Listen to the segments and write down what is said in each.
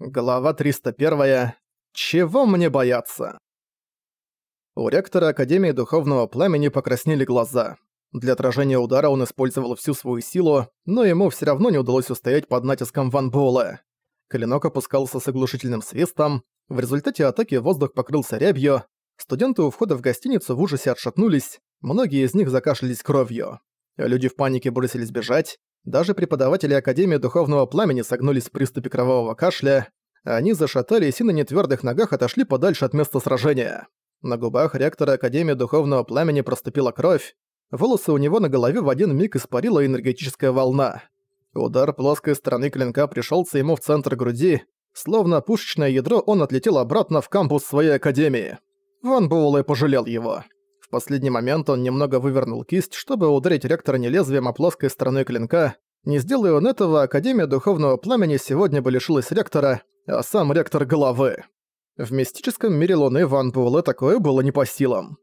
Глава 301. Чего мне бояться? У ректора Академии Духовного Пламени покраснели глаза. Для отражения удара он использовал всю свою силу, но ему все равно не удалось устоять под натиском Ван Буэлэ. Клинок опускался с оглушительным свистом, в результате атаки воздух покрылся рябью, студенты у входа в гостиницу в ужасе отшатнулись, многие из них закашлялись кровью. Люди в панике бросились бежать, даже преподаватели Академии Духовного Пламени согнулись в приступе кровавого кашля, они зашатались и на нетвёрдых ногах отошли подальше от места сражения. На губах ректора Академии Духовного Пламени проступила кровь, волосы у него на голове в один миг испарила энергетическая волна. Удар плоской стороны клинка пришелся ему в центр груди, словно пушечное ядро он отлетел обратно в кампус своей Академии. Ван Буэлэ пожалел его. В последний момент он немного вывернул кисть, чтобы ударить ректора не лезвием, а плоской стороной клинка. Не сделая он этого, Академия Духовного Пламени сегодня бы лишилась ректора, а сам ректор головы. В мистическом мире Луны Ван Буэлэ такое было не по силам.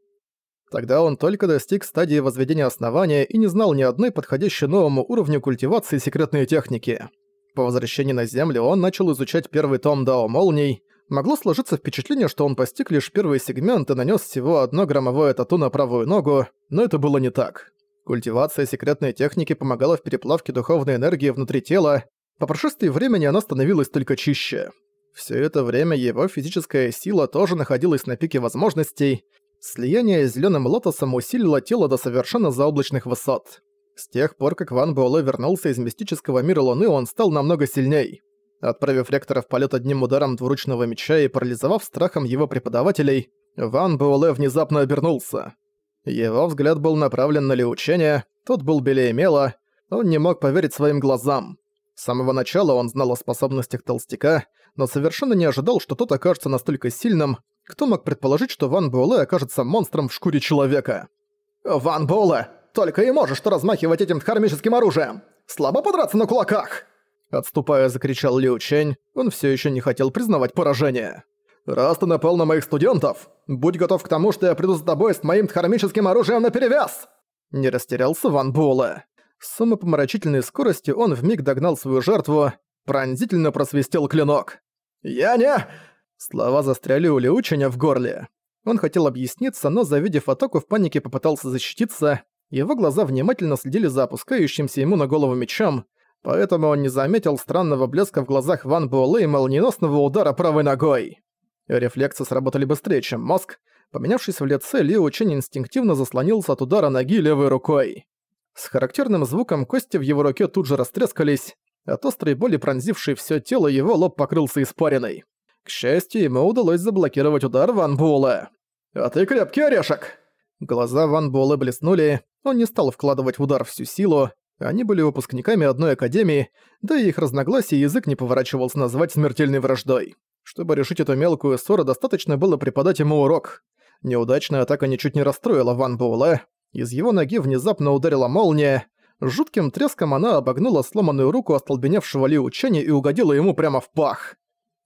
Тогда он только достиг стадии возведения основания и не знал ни одной подходящей новому уровню культивации секретной техники. По возвращении на Землю он начал изучать первый том Дао Молний, могло сложиться впечатление, что он постиг лишь первый сегмент и нанес всего одно громовое тату на правую ногу, но это было не так. Культивация секретной техники помогала в переплавке духовной энергии внутри тела, по прошествии времени она становилась только чище. Все это время его физическая сила тоже находилась на пике возможностей, слияние с зелёным лотосом усилило тело до совершенно заоблачных высот. С тех пор, как Ван Буэлэ вернулся из мистического мира Луны, он стал намного сильней. Отправив ректора в полет одним ударом двуручного меча и парализовав страхом его преподавателей, Ван Буэлэ внезапно обернулся. Его взгляд был направлен на Лиученя, тот был белее мела, он не мог поверить своим глазам. С самого начала он знал о способностях толстяка, но совершенно не ожидал, что тот окажется настолько сильным, кто мог предположить, что Ван Буэлэ окажется монстром в шкуре человека. «Ван Буэлэ, только и можешь что размахивать этим дхармическим оружием! Слабо подраться на кулаках!» Отступая, закричал Лиу Чэнь, он все еще не хотел признавать поражение. «Раз ты напал на моих студентов, будь готов к тому, что я приду за тобой с моим дхармическим оружием наперевес!» Не растерялся Ван Буэлэ. С умопомрачительной скоростью он вмиг догнал свою жертву, пронзительно просвистел клинок. «Я не...» Слова застряли у Леученя в горле. Он хотел объясниться, но, завидев атаку, в панике попытался защититься. Его глаза внимательно следили за опускающимся ему на голову мечом, поэтому он не заметил странного блеска в глазах Ван Буэлэ и молниеносного удара правой ногой. Рефлексы сработали быстрее, чем мозг. Поменявшись в лице, Лиу Чень инстинктивно заслонился от удара ноги левой рукой. С характерным звуком кости в его руке тут же растрескались, от острой боли пронзившей всё тело его лоб покрылся испариной. К счастью, ему удалось заблокировать удар Ван Буэлэ. «А ты крепкий орешек!» Глаза Ван Буэлэ блеснули, он не стал вкладывать в удар всю силу, они были выпускниками одной академии, да и их разногласия язык не поворачивался назвать смертельной враждой. Чтобы решить эту мелкую ссору, достаточно было преподать ему урок. Неудачная атака ничуть не расстроила Ван Буэлэ, из его ноги внезапно ударила молния. Жутким треском она обогнула сломанную руку остолбеневшего Ли Учени и угодила ему прямо в пах.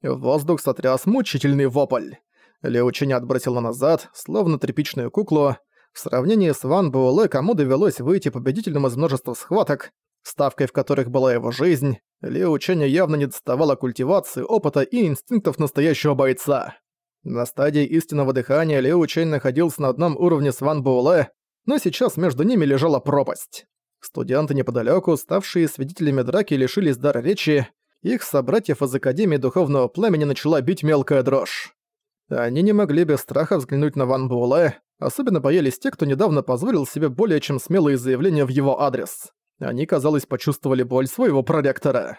Воздух сотряс мучительный вопль. Ли Учени отбросила назад, словно тряпичную куклу. В сравнении с Ван Буэлэ, кому довелось выйти победителем из множества схваток, ставкой в которых была его жизнь, Ли Учени явно не доставала культивации, опыта и инстинктов настоящего бойца. На стадии истинного дыхания Ли Учень находился на одном уровне с Ван Буэлэ, но сейчас между ними лежала пропасть. Студенты неподалеку, ставшие свидетелями драки, лишились дара речи, их собратьев из Академии Духовного Пламени начала бить мелкая дрожь. Они не могли без страха взглянуть на Ван Буэлэ, особенно боялись те, кто недавно позволил себе более чем смелые заявления в его адрес. Они, казалось, почувствовали боль своего проректора.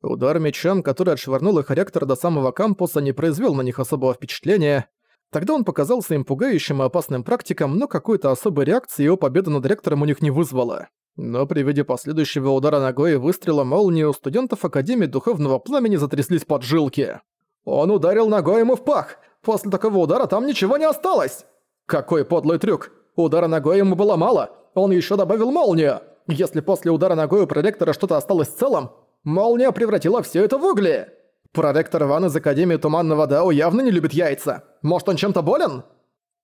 Удар мечом, который отшвырнул их ректор до самого кампуса, не произвел на них особого впечатления, Тогда он показался им пугающим и опасным практиком, но какой-то особой реакции его победа над ректором у них не вызвала. Но при виде последующего удара ногой и выстрела молнии у студентов Академии Духовного Пламени затряслись поджилки. «Он ударил ногой ему в пах! После такого удара там ничего не осталось!» «Какой подлый трюк! Удара ногой ему было мало! Он еще добавил молнию! Если после удара ногой у проректора что-то осталось целым, молния превратила все это в угли!» Проректор Иван из Академии Туманного Дао явно не любит яйца. Может, он чем-то болен?»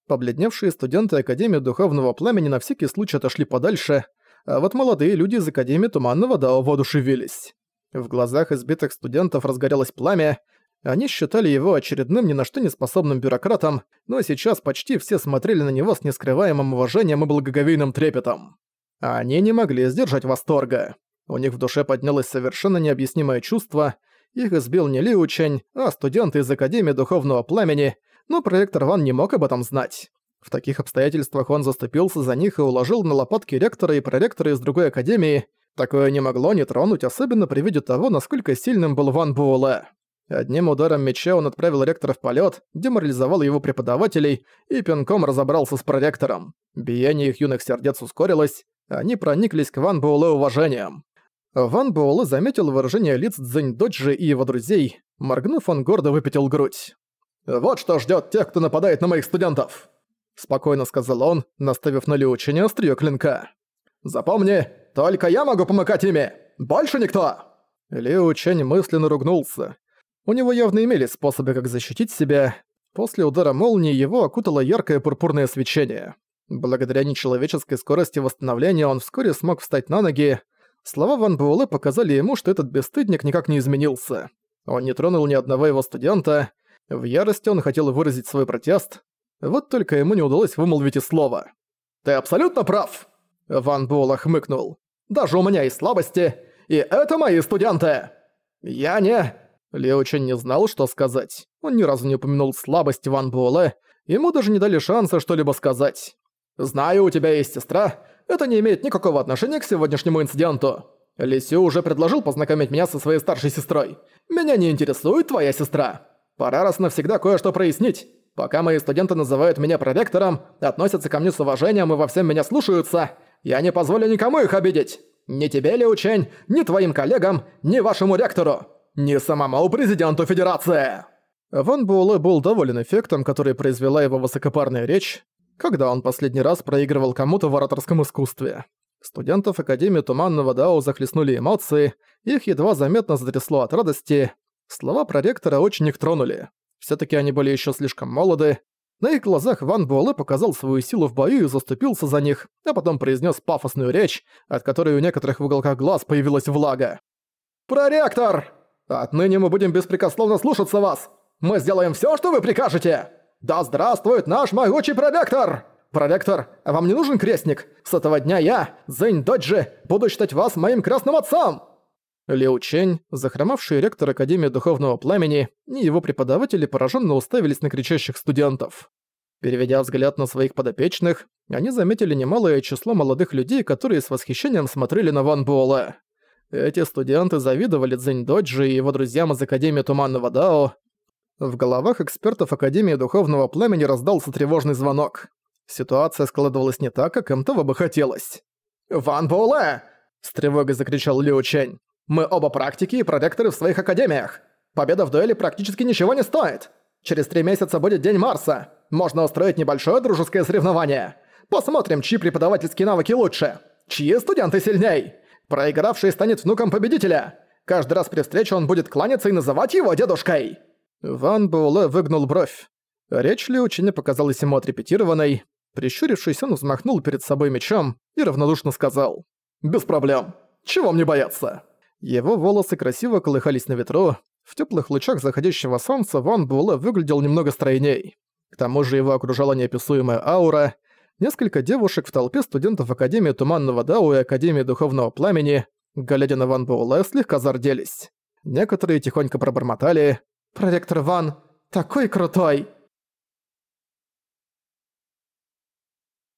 Побледневшие студенты Академии Духовного Пламени на всякий случай отошли подальше, а вот молодые люди из Академии Туманного Дао воодушевились. В глазах избитых студентов разгорелось пламя, Они считали его очередным ни на что не способным бюрократом, но сейчас почти все смотрели на него с нескрываемым уважением и благоговейным трепетом. Они не могли сдержать восторга. У них в душе поднялось совершенно необъяснимое чувство. Их избил не Ли Учень, а студенты из Академии Духовного Пламени, но проектор Ван не мог об этом знать. В таких обстоятельствах он заступился за них и уложил на лопатки ректора и проректора из другой академии. Такое не могло не тронуть, особенно при виде того, насколько сильным был Ван Буэлэ. Одним ударом меча он отправил ректора в полет, деморализовал его преподавателей и пинком разобрался с проректором. Биение их юных сердец ускорилось, они прониклись к Ван Буэлэ уважением. Ван Буэлэ заметил выражение лиц Цзэнь Доджи и его друзей. Моргнув, он гордо выпятил грудь. «Вот что ждет тех, кто нападает на моих студентов!» Спокойно сказал он, наставив на Ченя острие клинка. «Запомни, только я могу помыкать ими! Больше никто!» Чэнь мысленно ругнулся. У него явно имелись способы, как защитить себя. После удара молнии его окутало яркое пурпурное свечение. Благодаря нечеловеческой скорости восстановления он вскоре смог встать на ноги. Слова Ван Буэлэ показали ему, что этот бесстыдник никак не изменился. Он не тронул ни одного его студента. В ярости он хотел выразить свой протест. Вот только ему не удалось вымолвить и слова. «Ты абсолютно прав!» Ван Буэлэ хмыкнул. «Даже у меня есть слабости, и это мои студенты!» «Я не...» Лео Чен не знал, что сказать. Он ни разу не упомянул слабость Ван Буэлэ, ему даже не дали шанса что-либо сказать. «Знаю, у тебя есть сестра. Это не имеет никакого отношения к сегодняшнему инциденту. Лисю уже предложил познакомить меня со своей старшей сестрой. Меня не интересует твоя сестра. Пора раз навсегда кое-что прояснить. Пока мои студенты называют меня проректором, относятся ко мне с уважением и во всем меня слушаются, я не позволю никому их обидеть. Ни тебе, Ли Учень, ни твоим коллегам, ни вашему ректору, ни самому президенту Федерации!» Ван Буэлэ был доволен эффектом, который произвела его высокопарная речь, когда он последний раз проигрывал кому-то в ораторском искусстве. Студентов Академии Туманного Дао захлестнули эмоции, их едва заметно затрясло от радости. Слова проректора очень их тронули. все таки они были еще слишком молоды. На их глазах Ван Буэлэ показал свою силу в бою и заступился за них, а потом произнес пафосную речь, от которой у некоторых в уголках глаз появилась влага. «Проректор! Отныне мы будем беспрекословно слушаться вас! Мы сделаем все, что вы прикажете!» «Да здравствует наш могучий проректор!» «Проректор, вам не нужен крестник? С этого дня я, Зэнь Доджи, буду считать вас моим крестным отцом!» Лиу Чень, захромавший ректор Академии Духовного Пламени, и его преподаватели пораженно уставились на кричащих студентов. Переведя взгляд на своих подопечных, они заметили немалое число молодых людей, которые с восхищением смотрели на Ван Буэлэ. Эти студенты завидовали Цзэнь Доджи и его друзьям из Академии Туманного Дао, в головах экспертов Академии Духовного Племени раздался тревожный звонок. Ситуация складывалась не так, как им того бы хотелось. «Ван Буэлэ!» – с тревогой закричал Лиу Чэнь. «Мы оба практики и проректоры в своих академиях. Победа в дуэли практически ничего не стоит. Через три месяца будет День Марса. Можно устроить небольшое дружеское соревнование. Посмотрим, чьи преподавательские навыки лучше. Чьи студенты сильней. Проигравший станет внуком победителя. Каждый раз при встрече он будет кланяться и называть его дедушкой». Ван Буэлэ выгнул бровь. Речь Ли Ученя показалась ему отрепетированной. Прищурившись, он взмахнул перед собой мечом и равнодушно сказал. «Без проблем. Чего мне бояться?» Его волосы красиво колыхались на ветру. В теплых лучах заходящего солнца Ван Буэлэ выглядел немного стройней. К тому же его окружала неописуемая аура. Несколько девушек в толпе студентов Академии Туманного Дао и Академии Духовного Пламени, глядя на Ван Буэлэ, слегка зарделись. Некоторые тихонько пробормотали «Проректор Ван такой крутой!»